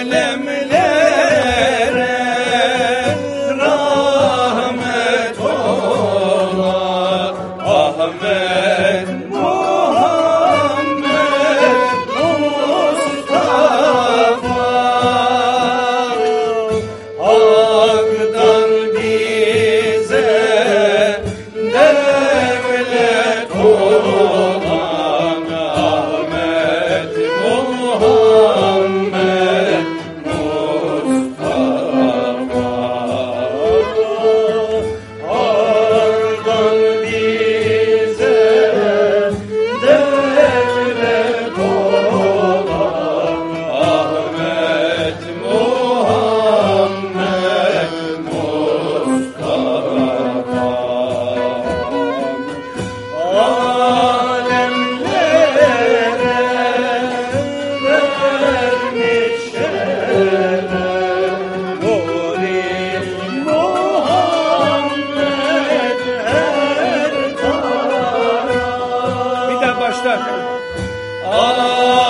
Alemlere başla. Alemlere